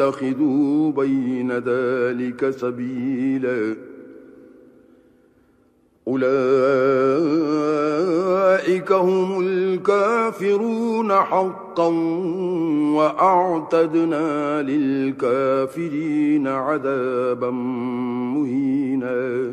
اتخذوا بين ذلك سبيلا. أولئك هم الكافرون حقا وأعتدنا للكافرين عذابا مهينا.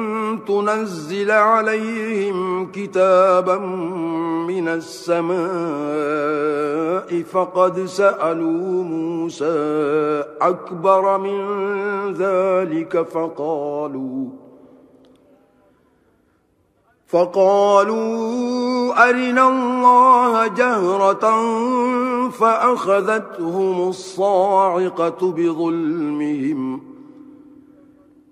تنزل عليهم كتابا من السماء فقد سألوا موسى أكبر من ذلك فقالوا فقالوا أرنا الله جهرة فأخذتهم الصاعقة بظلمهم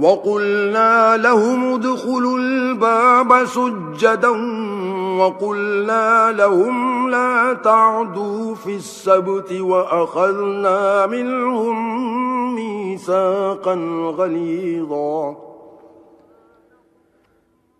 وقلنا لهم ادخلوا الباب سجدا وقلنا لهم لا تعدوا في السبت وأخذنا منهم ميثاقا غليظا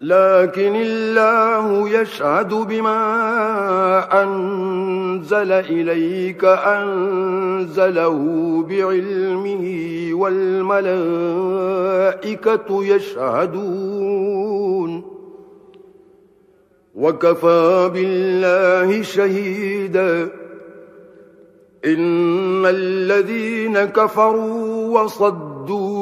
لكن الله يشهد بما أنزل إليك أنزله بعلمه والملائكة يشهدون. وكفى بالله شهيدا. إن الذين كفروا وصدوا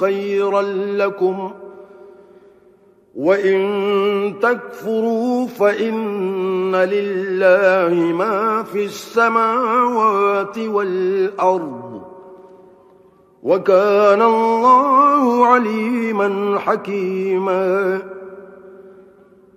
خيرا لكم وإن تكفروا فإن لله ما في السماوات والأرض وكان الله عليما حكيما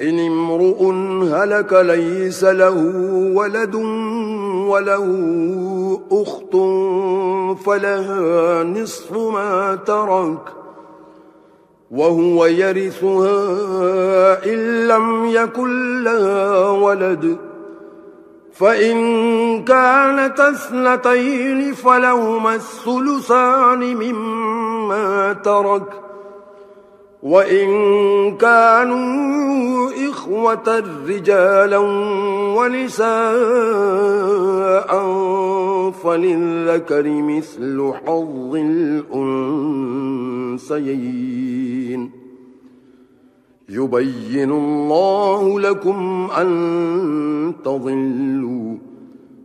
إن امرؤ هلك ليس له ولد وله أخت فلها نصف ما ترك وهو يرثها إن لم يكن لها ولد فإن كانت أثنتين فلهما الثلثان مما ترك وإن كانوا إخوة رجالا ونساء فللذكر مثل حظ الأنسيين يبين الله لكم أن تضلوا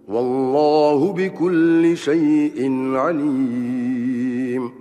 والله بكل شيء عليم.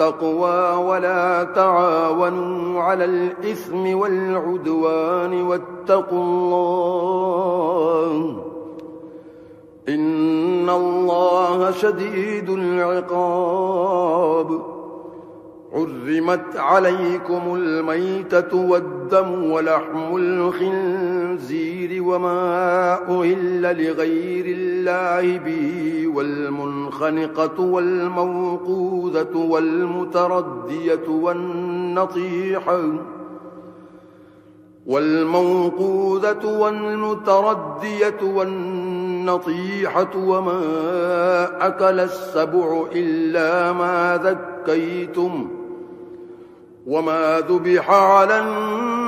التقوى ولا تعاونوا على الإثم والعدوان واتقوا الله إن الله شديد العقاب عرمت عليكم الميتة والدم ولحم الخنزير الخنزير وما أهل لغير الله به والمنخنقة والموقوذة والمتردية والنطيحة والموقوذة والمتردية والنطيحة وما أكل السبع إلا ما ذكيتم وما ذبح على النار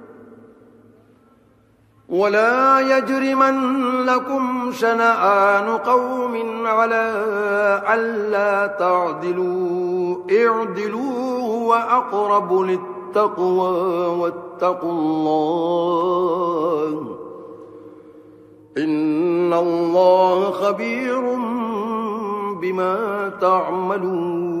ولا يجرمنكم شنآن قوم على ألا تعدلوا. اعدلوا وأقرب للتقوى واتقوا الله. إن الله خبير بما تعملون.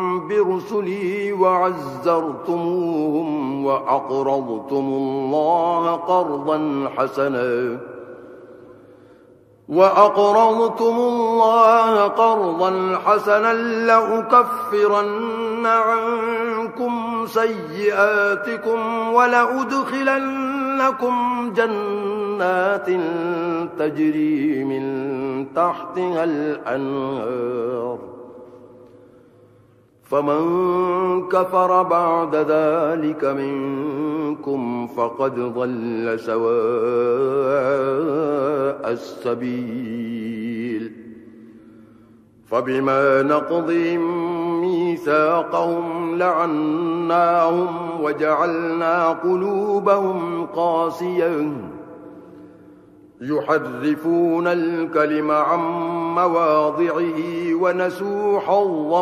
برسلي وعزرتموهم وأقرضتم الله قرضا حسنا وأقرضتم الله قرضا حسنا لأكفرن عنكم سيئاتكم ولأدخلنكم جنات تجري من تحتها الأنهار فمن كفر بعد ذلك منكم فقد ضل سواء السبيل. فبما نقضهم ميثاقهم لعناهم وجعلنا قلوبهم قاسيا يحرفون الكلم عن مواضعه ونسوا حظا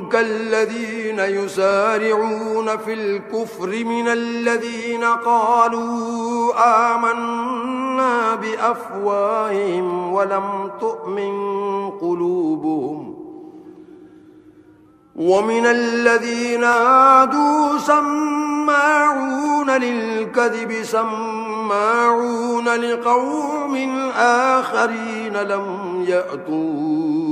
كالذين يسارعون في الكفر من الذين قالوا آمنا بأفواههم ولم تؤمن قلوبهم ومن الذين عادوا سماعون للكذب سماعون لقوم آخرين لم يأتون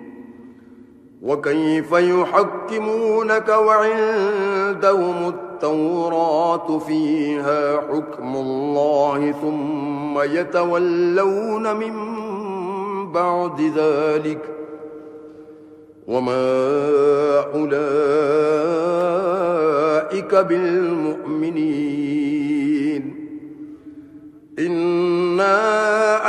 وكيف يحكمونك وعندهم التوراة فيها حكم الله ثم يتولون من بعد ذلك وما أولئك بالمؤمنين إنا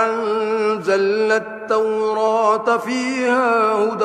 أنزل التوراة فيها هدى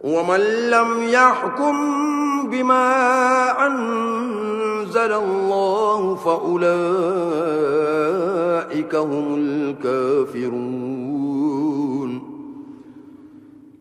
ومن لم يحكم بما أنزل الله فأولئك هم الكافرون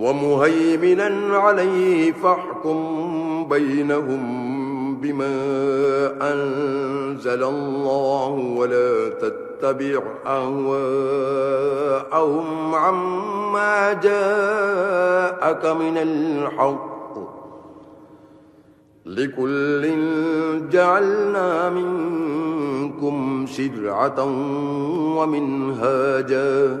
ومهيمنا عليه فاحكم بينهم بما أنزل الله ولا تتبع أهواءهم عما جاءك من الحق لكل جعلنا منكم شرعة ومنهاجا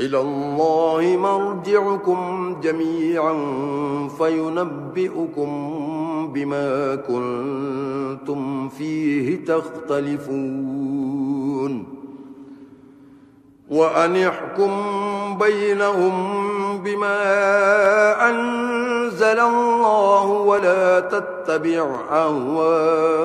إلى الله مرجعكم جميعا فينبئكم بما كنتم فيه تختلفون. وأن يحكم بينهم بما أنزل الله ولا تتبع أهواءهم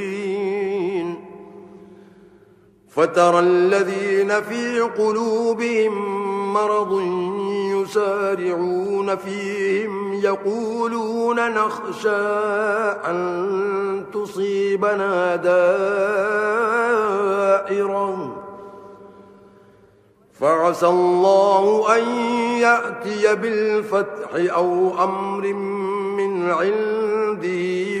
فترى الذين في قلوبهم مرض يسارعون فيهم يقولون نخشى أن تصيبنا دائرا فعسى الله أن يأتي بالفتح أو أمر من عنده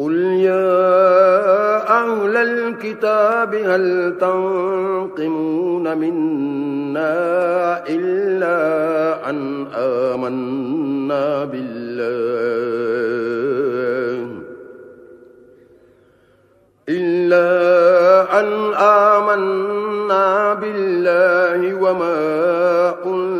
قل يا أهل الكتاب هل تنقمون منا إلا أن آمنا بالله إلا أن آمنا بالله وما أنزل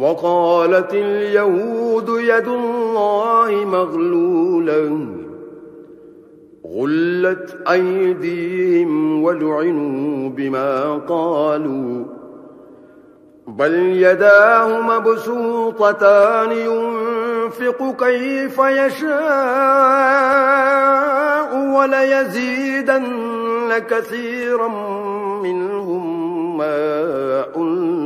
وقالت اليهود يد الله مغلولا غلت أيديهم ولعنوا بما قالوا. بل يداه مبسوطتان ينفق كيف يشاء وليزيدن كثيرا منهم ما أنفق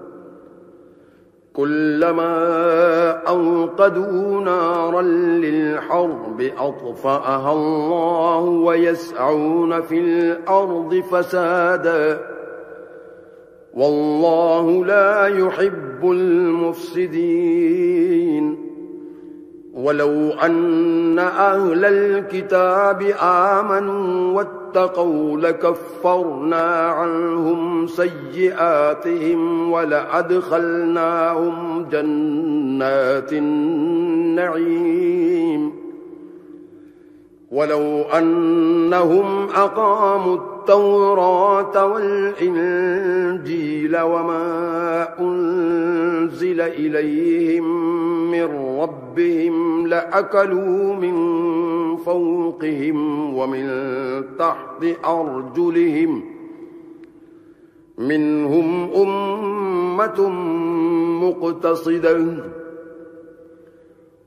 كلما أوقدوا نارا للحرب أطفأها الله ويسعون في الأرض فسادا. والله لا يحب المفسدين. ولو أن أهل الكتاب آمنوا واتقوا لكفرنا عنهم سيئاتهم ولأدخلناهم جنات النعيم. ولو أنهم أقاموا التوراة والإنجيل وما أنزل إليهم من ربهم لأكلوا من فوقهم ومن تحت أرجلهم منهم أمة مقتصدة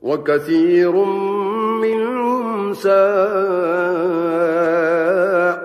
وكثير منهم سائر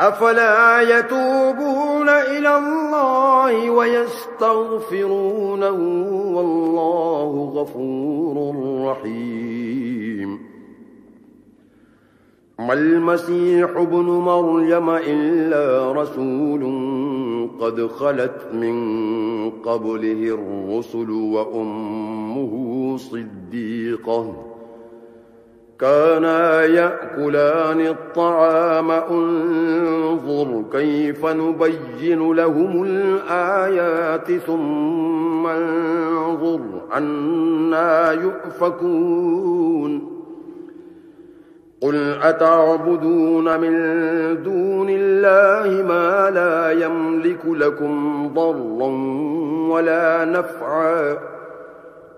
أفلا يتوبون إلى الله ويستغفرونه والله غفور رحيم. ما المسيح ابن مريم إلا رسول قد خلت من قبله الرسل وأمه صديقة. كانا يأكلان الطعام. انظر كيف نبين لهم الآيات. ثم انظر عنا يؤفكون. قل أتعبدون من دون الله ما لا يملك لكم ضرا ولا نفعا.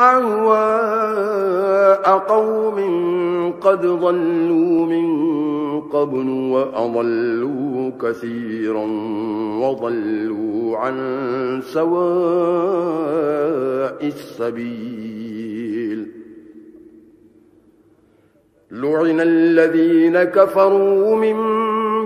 أهواء قوم قد ضلوا من قبل وأضلوا كثيرا وضلوا عن سواء السبيل. لعن الذين كفروا من